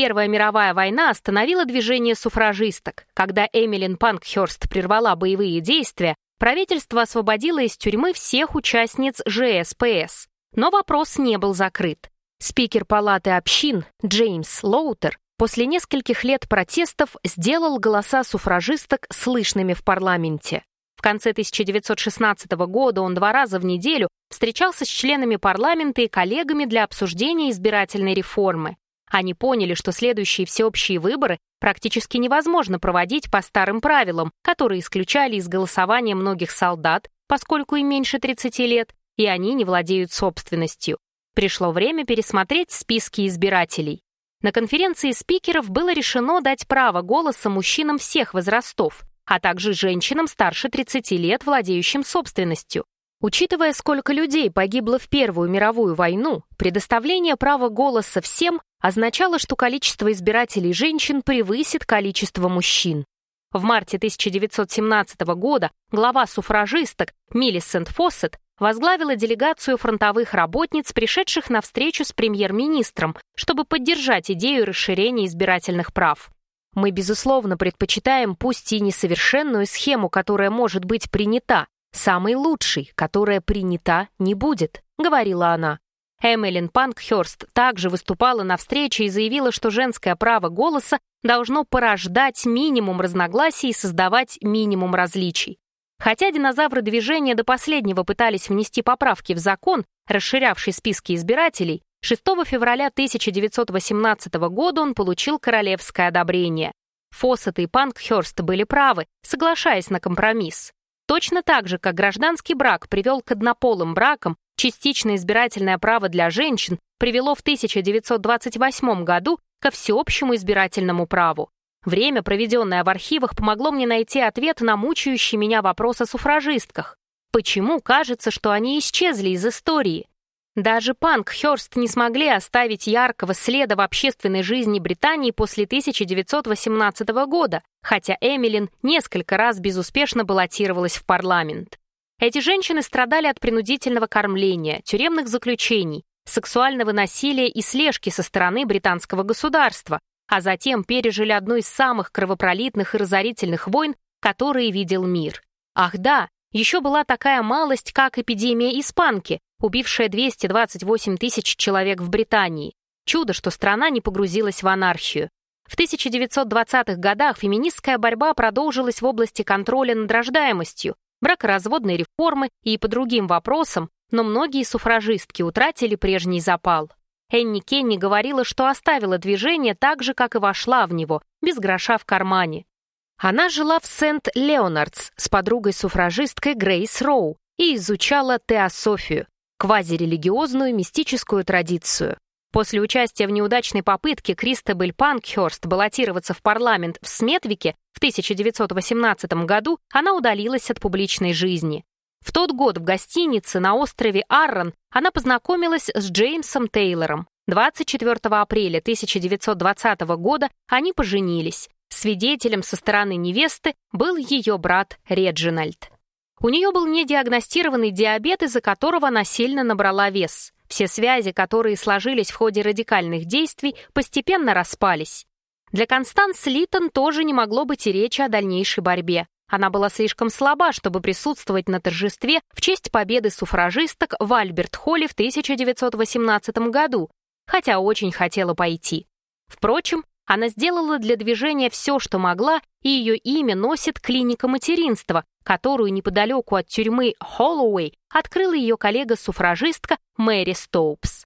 Первая мировая война остановила движение суфражисток. Когда Эмилин Панкхёрст прервала боевые действия, правительство освободило из тюрьмы всех участниц ЖСПС. Но вопрос не был закрыт. Спикер Палаты общин Джеймс Лоутер после нескольких лет протестов сделал голоса суфражисток слышными в парламенте. В конце 1916 года он два раза в неделю встречался с членами парламента и коллегами для обсуждения избирательной реформы. Они поняли, что следующие всеобщие выборы практически невозможно проводить по старым правилам, которые исключали из голосования многих солдат, поскольку им меньше 30 лет, и они не владеют собственностью. Пришло время пересмотреть списки избирателей. На конференции спикеров было решено дать право голоса мужчинам всех возрастов, а также женщинам старше 30 лет, владеющим собственностью. Учитывая, сколько людей погибло в Первую мировую войну, предоставление права голоса всем означало, что количество избирателей женщин превысит количество мужчин. В марте 1917 года глава суфражисток Миллисент Фоссет возглавила делегацию фронтовых работниц, пришедших на встречу с премьер-министром, чтобы поддержать идею расширения избирательных прав. Мы, безусловно, предпочитаем пусть и несовершенную схему, которая может быть принята, самой лучшей, которая принята не будет, говорила она. Эмилин Панкхёрст также выступала на встрече и заявила, что женское право голоса должно порождать минимум разногласий и создавать минимум различий. Хотя динозавры движения до последнего пытались внести поправки в закон, расширявший списки избирателей, 6 февраля 1918 года он получил королевское одобрение. Фоссет и Панкхёрст были правы, соглашаясь на компромисс. Точно так же, как гражданский брак привел к однополым бракам, частичное избирательное право для женщин привело в 1928 году ко всеобщему избирательному праву. Время, проведенное в архивах, помогло мне найти ответ на мучающий меня вопрос о суфражистках. Почему кажется, что они исчезли из истории? Даже Панк Хёрст не смогли оставить яркого следа в общественной жизни Британии после 1918 года, хотя Эмилин несколько раз безуспешно баллотировалась в парламент. Эти женщины страдали от принудительного кормления, тюремных заключений, сексуального насилия и слежки со стороны британского государства, а затем пережили одну из самых кровопролитных и разорительных войн, которые видел мир. Ах да, еще была такая малость, как эпидемия испанки, убившая 228 тысяч человек в Британии. Чудо, что страна не погрузилась в анархию. В 1920-х годах феминистская борьба продолжилась в области контроля над рождаемостью, бракоразводной реформы и по другим вопросам, но многие суфражистки утратили прежний запал. Энни Кенни говорила, что оставила движение так же, как и вошла в него, без гроша в кармане. Она жила в Сент-Леонардс с подругой-суфражисткой Грейс Роу и изучала теософию, квазирелигиозную мистическую традицию. После участия в неудачной попытке Кристабель Панкхёрст баллотироваться в парламент в Сметвике в 1918 году она удалилась от публичной жизни. В тот год в гостинице на острове Аррон она познакомилась с Джеймсом Тейлором. 24 апреля 1920 года они поженились. Свидетелем со стороны невесты был ее брат Реджинальд. У нее был недиагностированный диабет, из-за которого она сильно набрала вес. Все связи, которые сложились в ходе радикальных действий, постепенно распались. Для Констанс Литтон тоже не могло быть и речи о дальнейшей борьбе. Она была слишком слаба, чтобы присутствовать на торжестве в честь победы суфражисток в Альберт-Холле в 1918 году, хотя очень хотела пойти. Впрочем, она сделала для движения все, что могла, и ее имя носит клиника материнства, которую неподалеку от тюрьмы Холлоуэй открыла ее коллега-суфражистка Мэри Стоупс.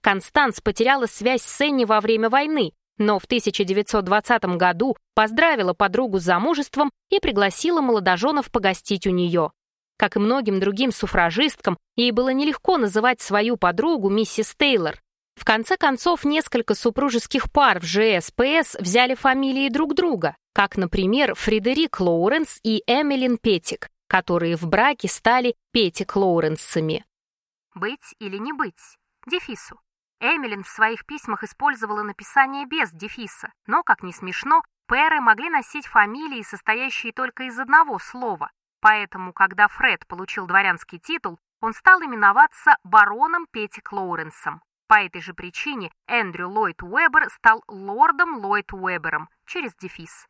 Констанс потеряла связь с Энни во время войны, но в 1920 году поздравила подругу с замужеством и пригласила молодоженов погостить у нее. Как и многим другим суфражисткам, ей было нелегко называть свою подругу миссис Тейлор. В конце концов, несколько супружеских пар в ЖСПС взяли фамилии друг друга, как, например, Фредерик Лоуренс и Эмилин Петик, которые в браке стали Петик Лоуренсами. Быть или не быть? Дефису. Эмилин в своих письмах использовала написание без дефиса, но, как ни смешно, пэры могли носить фамилии, состоящие только из одного слова. Поэтому, когда Фред получил дворянский титул, он стал именоваться бароном Петик Лоуренсом. По этой же причине Эндрю Ллойд Уэббер стал лордом Ллойд Уэббером через дефис.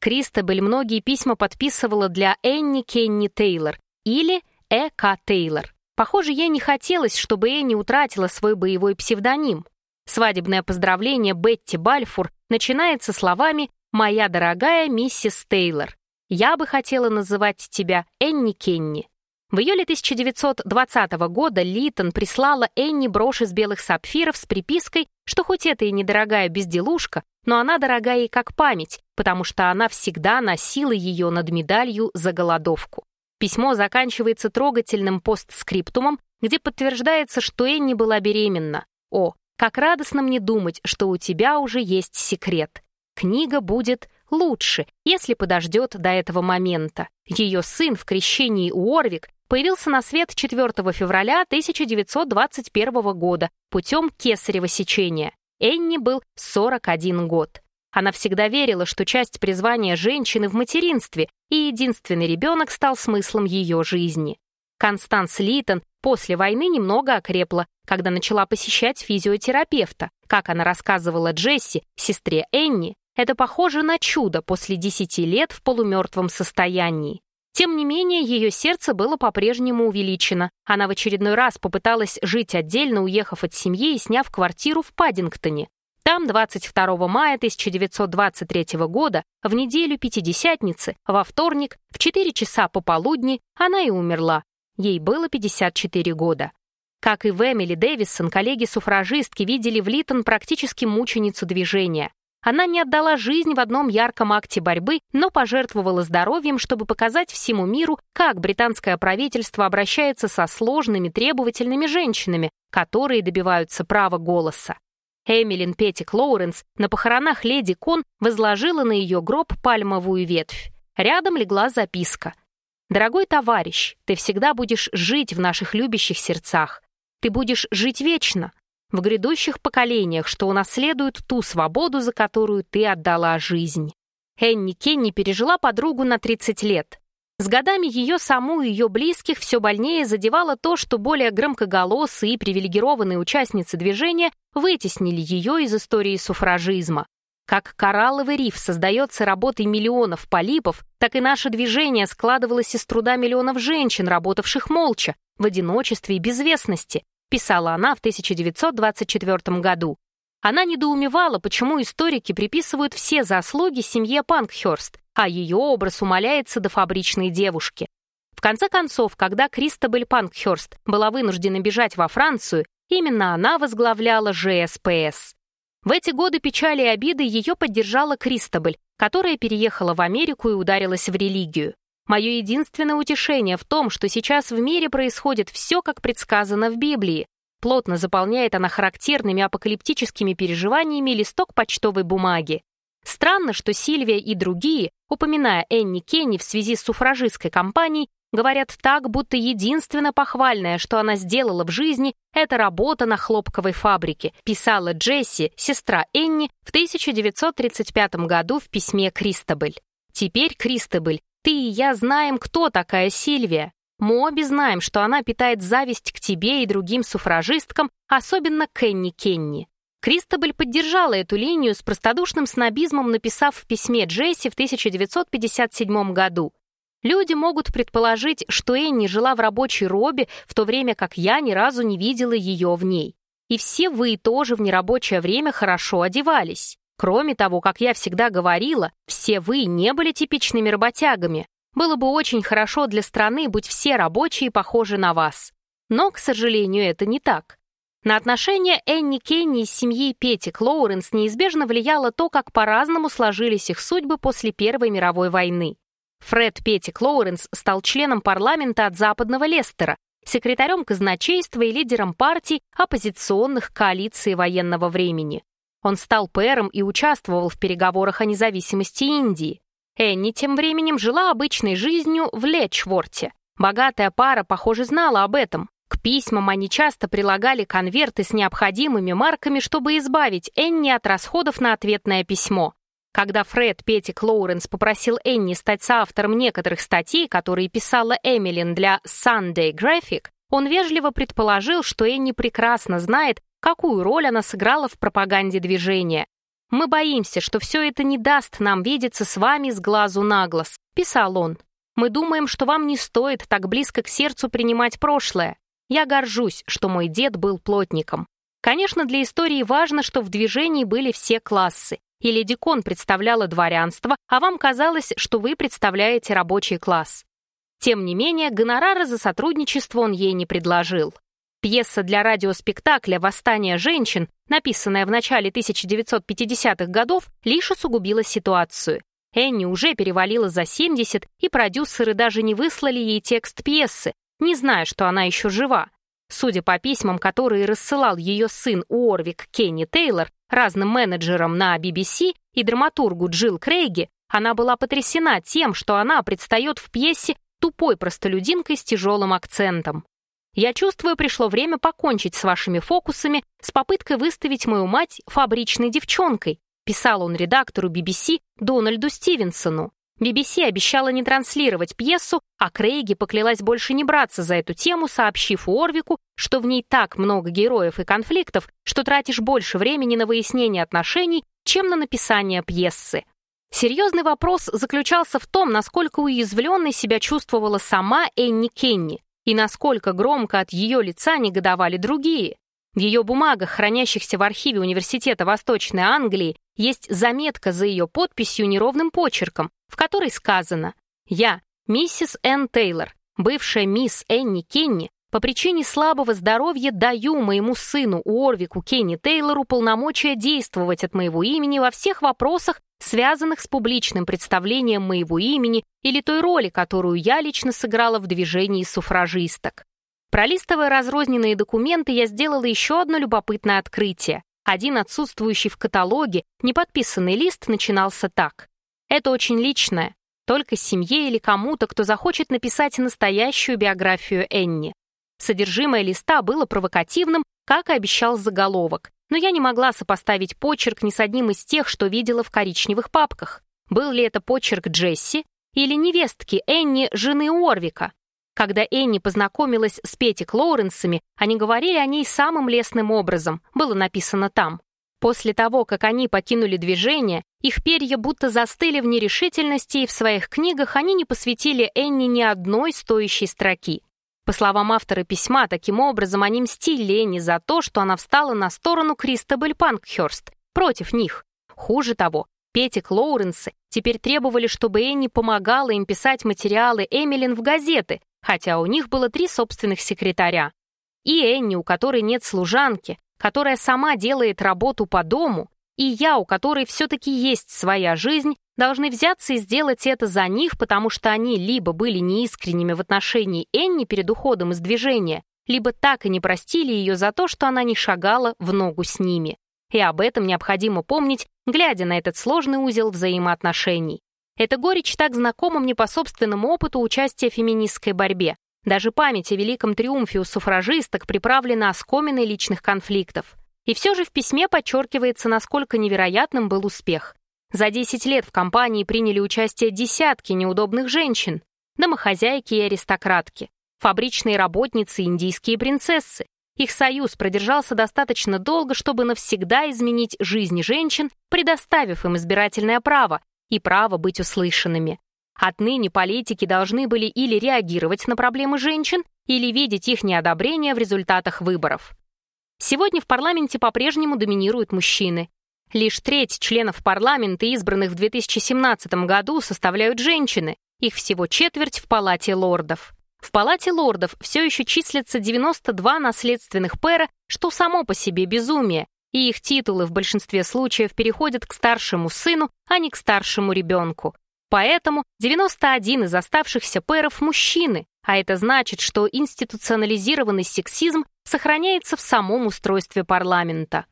Кристабель многие письма подписывала для Энни Кенни Тейлор или Э. К. Тейлор. Похоже, ей не хотелось, чтобы Энни утратила свой боевой псевдоним. Свадебное поздравление Бетти Бальфур начинается словами «Моя дорогая миссис Тейлор, я бы хотела называть тебя Энни Кенни». В июле 1920 года Литон прислала Энни брошь из белых сапфиров с припиской, что хоть это и недорогая безделушка, но она дорогая ей как память, потому что она всегда носила ее над медалью за голодовку. Письмо заканчивается трогательным постскриптумом, где подтверждается, что Энни была беременна. О, как радостно мне думать, что у тебя уже есть секрет. Книга будет лучше, если подождет до этого момента. Ее сын в крещении Уорвик появился на свет 4 февраля 1921 года путем кесарево сечения. Энни был 41 год. Она всегда верила, что часть призвания женщины в материнстве, и единственный ребенок стал смыслом ее жизни. Констанс Литон после войны немного окрепла, когда начала посещать физиотерапевта. Как она рассказывала Джесси, сестре Энни, это похоже на чудо после 10 лет в полумертвом состоянии. Тем не менее, ее сердце было по-прежнему увеличено. Она в очередной раз попыталась жить отдельно, уехав от семьи и сняв квартиру в Паддингтоне. Там 22 мая 1923 года, в неделю Пятидесятницы, во вторник, в 4 часа пополудни, она и умерла. Ей было 54 года. Как и в Эмили Дэвисон, коллеги-суфражистки видели в Литон практически мученицу движения. Она не отдала жизнь в одном ярком акте борьбы, но пожертвовала здоровьем, чтобы показать всему миру, как британское правительство обращается со сложными, требовательными женщинами, которые добиваются права голоса. Эмилин Петтик Лоуренс на похоронах леди Кон возложила на ее гроб пальмовую ветвь. Рядом легла записка. «Дорогой товарищ, ты всегда будешь жить в наших любящих сердцах. Ты будешь жить вечно в грядущих поколениях, что унаследуют ту свободу, за которую ты отдала жизнь. Энни Кенни пережила подругу на 30 лет. С годами ее саму и ее близких все больнее задевало то, что более громкоголосые и привилегированные участницы движения вытеснили ее из истории суфражизма. Как коралловый риф создается работой миллионов полипов, так и наше движение складывалось из труда миллионов женщин, работавших молча, в одиночестве и безвестности, писала она в 1924 году. Она недоумевала, почему историки приписывают все заслуги семье Панкхёрст, а ее образ умаляется до фабричной девушки. В конце концов, когда Кристобель Панкхёрст была вынуждена бежать во Францию, именно она возглавляла ЖСПС. В эти годы печали и обиды ее поддержала Кристобель, которая переехала в Америку и ударилась в религию. Мое единственное утешение в том, что сейчас в мире происходит все, как предсказано в Библии. Плотно заполняет она характерными апокалиптическими переживаниями листок почтовой бумаги. Странно, что Сильвия и другие, упоминая Энни Кенни в связи с суфражистской кампанией, говорят так, будто единственное похвальное, что она сделала в жизни, это работа на хлопковой фабрике, писала Джесси, сестра Энни, в 1935 году в письме Кристобель. Теперь Кристобель ты и я знаем, кто такая Сильвия. Мы обе знаем, что она питает зависть к тебе и другим суфражисткам, особенно Кенни Кенни. Кристобель поддержала эту линию с простодушным снобизмом, написав в письме Джесси в 1957 году. Люди могут предположить, что Энни жила в рабочей робе, в то время как я ни разу не видела ее в ней. И все вы тоже в нерабочее время хорошо одевались. Кроме того, как я всегда говорила, все вы не были типичными работягами. Было бы очень хорошо для страны, будь все рабочие похожи на вас. Но, к сожалению, это не так. На отношения Энни Кенни с семьей Петик Лоуренс неизбежно влияло то, как по-разному сложились их судьбы после Первой мировой войны. Фред Петик Лоуренс стал членом парламента от Западного Лестера, секретарем казначейства и лидером партий оппозиционных коалиций военного времени. Он стал пэром и участвовал в переговорах о независимости Индии. Энни тем временем жила обычной жизнью в Лечворте. Богатая пара, похоже, знала об этом. К письмам они часто прилагали конверты с необходимыми марками, чтобы избавить Энни от расходов на ответное письмо. Когда Фред Петик Лоуренс попросил Энни стать соавтором некоторых статей, которые писала Эмилин для Sunday Graphic, он вежливо предположил, что Энни прекрасно знает, какую роль она сыграла в пропаганде движения. «Мы боимся, что все это не даст нам видеться с вами с глазу на глаз», — писал он. «Мы думаем, что вам не стоит так близко к сердцу принимать прошлое. Я горжусь, что мой дед был плотником. Конечно, для истории важно, что в движении были все классы. И леди Кон представляла дворянство, а вам казалось, что вы представляете рабочий класс. Тем не менее, гонорара за сотрудничество он ей не предложил. Пьеса для радиоспектакля «Восстание женщин», написанная в начале 1950-х годов, лишь усугубила ситуацию. Энни уже перевалила за 70, и продюсеры даже не выслали ей текст пьесы, не зная, что она еще жива. Судя по письмам, которые рассылал ее сын Уорвик Кенни Тейлор разным менеджерам на BBC и драматургу Джилл Крейги, она была потрясена тем, что она предстает в пьесе тупой простолюдинкой с тяжелым акцентом. Я чувствую, пришло время покончить с вашими фокусами, с попыткой выставить мою мать фабричной девчонкой, писал он редактору BBC Дональду Стивенсону. BBC обещала не транслировать пьесу, а Крейги поклялась больше не браться за эту тему, сообщив Уорвику, что в ней так много героев и конфликтов, что тратишь больше времени на выяснение отношений, чем на написание пьесы. Серьезный вопрос заключался в том, насколько уязвленной себя чувствовала сама Энни Кенни и насколько громко от ее лица негодовали другие. В ее бумагах, хранящихся в архиве Университета Восточной Англии, есть заметка за ее подписью неровным почерком, в которой сказано «Я, миссис Энн Тейлор, бывшая мисс Энни Кенни, по причине слабого здоровья даю моему сыну Уорвику Кенни Тейлору полномочия действовать от моего имени во всех вопросах, связанных с публичным представлением моего имени или той роли, которую я лично сыграла в движении суфражисток. Пролистывая разрозненные документы, я сделала еще одно любопытное открытие. Один отсутствующий в каталоге, неподписанный лист начинался так. Это очень личное, только семье или кому-то, кто захочет написать настоящую биографию Энни. Содержимое листа было провокативным, как и обещал заголовок, но я не могла сопоставить почерк ни с одним из тех, что видела в коричневых папках. Был ли это почерк Джесси или невестки Энни, жены Уорвика? Когда Энни познакомилась с Петти Клоуренсами, они говорили о ней самым лестным образом, было написано там. После того, как они покинули движение, их перья будто застыли в нерешительности, и в своих книгах они не посвятили Энни ни одной стоящей строки. По словам автора письма, таким образом они мстили Энни за то, что она встала на сторону Кристабель Панкхерст, против них. Хуже того, Петик Лоуренсы теперь требовали, чтобы Энни помогала им писать материалы Эмилин в газеты, хотя у них было три собственных секретаря. И Энни, у которой нет служанки, которая сама делает работу по дому, и я, у которой все-таки есть своя жизнь, должны взяться и сделать это за них, потому что они либо были неискренними в отношении Энни перед уходом из движения, либо так и не простили ее за то, что она не шагала в ногу с ними. И об этом необходимо помнить, глядя на этот сложный узел взаимоотношений. Эта горечь так знакома мне по собственному опыту участия в феминистской борьбе. Даже память о великом триумфе у суфражисток приправлена оскоминой личных конфликтов. И все же в письме подчеркивается, насколько невероятным был успех. За 10 лет в кампании приняли участие десятки неудобных женщин, домохозяйки и аристократки, фабричные работницы и индийские принцессы. Их союз продержался достаточно долго, чтобы навсегда изменить жизнь женщин, предоставив им избирательное право и право быть услышанными. Отныне политики должны были или реагировать на проблемы женщин, или видеть их неодобрение в результатах выборов. Сегодня в парламенте по-прежнему доминируют мужчины. Лишь треть членов парламента, избранных в 2017 году, составляют женщины, их всего четверть в Палате лордов. В Палате лордов все еще числятся 92 наследственных пэра, что само по себе безумие, и их титулы в большинстве случаев переходят к старшему сыну, а не к старшему ребенку. Поэтому 91 из оставшихся пэров – мужчины, а это значит, что институционализированный сексизм сохраняется в самом устройстве парламента.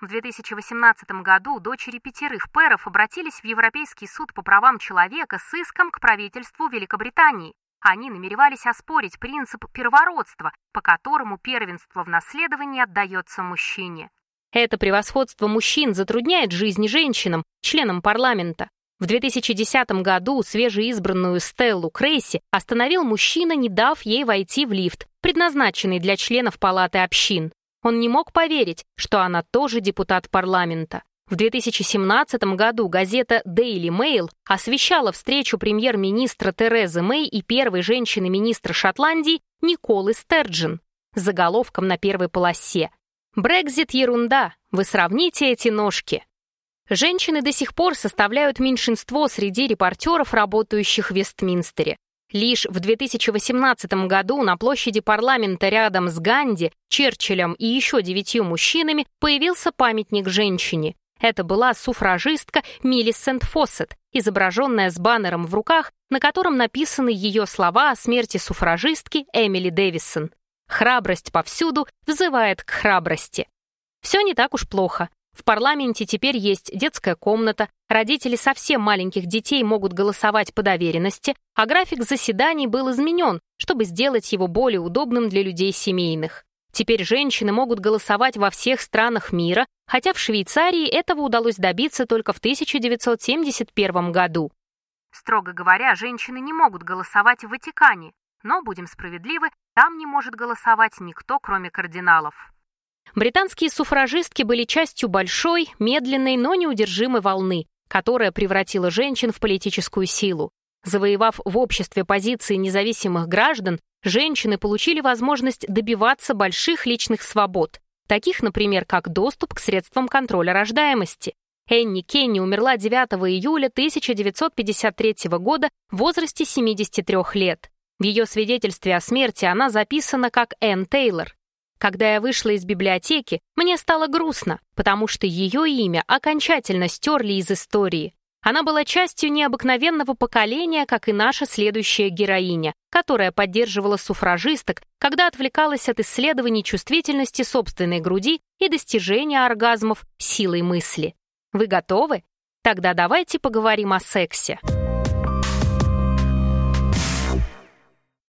В 2018 году дочери пятерых пэров обратились в Европейский суд по правам человека с иском к правительству Великобритании. Они намеревались оспорить принцип первородства, по которому первенство в наследовании отдается мужчине. Это превосходство мужчин затрудняет жизнь женщинам, членам парламента. В 2010 году свежеизбранную Стеллу Крейси остановил мужчина, не дав ей войти в лифт, предназначенный для членов палаты общин. Он не мог поверить, что она тоже депутат парламента. В 2017 году газета Daily Mail освещала встречу премьер-министра Терезы Мэй и первой женщины-министра Шотландии Николы Стерджин с заголовком на первой полосе «Брекзит – ерунда, вы сравните эти ножки». Женщины до сих пор составляют меньшинство среди репортеров, работающих в Вестминстере. Лишь в 2018 году на площади парламента рядом с Ганди, Черчиллем и еще девятью мужчинами появился памятник женщине. Это была суфражистка Миллисент Фоссет, изображенная с баннером в руках, на котором написаны ее слова о смерти суфражистки Эмили Дэвисон. «Храбрость повсюду взывает к храбрости». Все не так уж плохо. В парламенте теперь есть детская комната, родители совсем маленьких детей могут голосовать по доверенности, а график заседаний был изменен, чтобы сделать его более удобным для людей семейных. Теперь женщины могут голосовать во всех странах мира, хотя в Швейцарии этого удалось добиться только в 1971 году. Строго говоря, женщины не могут голосовать в Ватикане, но, будем справедливы, там не может голосовать никто, кроме кардиналов. Британские суфражистки были частью большой, медленной, но неудержимой волны, которая превратила женщин в политическую силу. Завоевав в обществе позиции независимых граждан, женщины получили возможность добиваться больших личных свобод, таких, например, как доступ к средствам контроля рождаемости. Энни Кенни умерла 9 июля 1953 года в возрасте 73 лет. В ее свидетельстве о смерти она записана как Энн Тейлор. Когда я вышла из библиотеки, мне стало грустно, потому что ее имя окончательно стерли из истории. Она была частью необыкновенного поколения, как и наша следующая героиня, которая поддерживала суфражисток, когда отвлекалась от исследований чувствительности собственной груди и достижения оргазмов силой мысли. Вы готовы? Тогда давайте поговорим о сексе.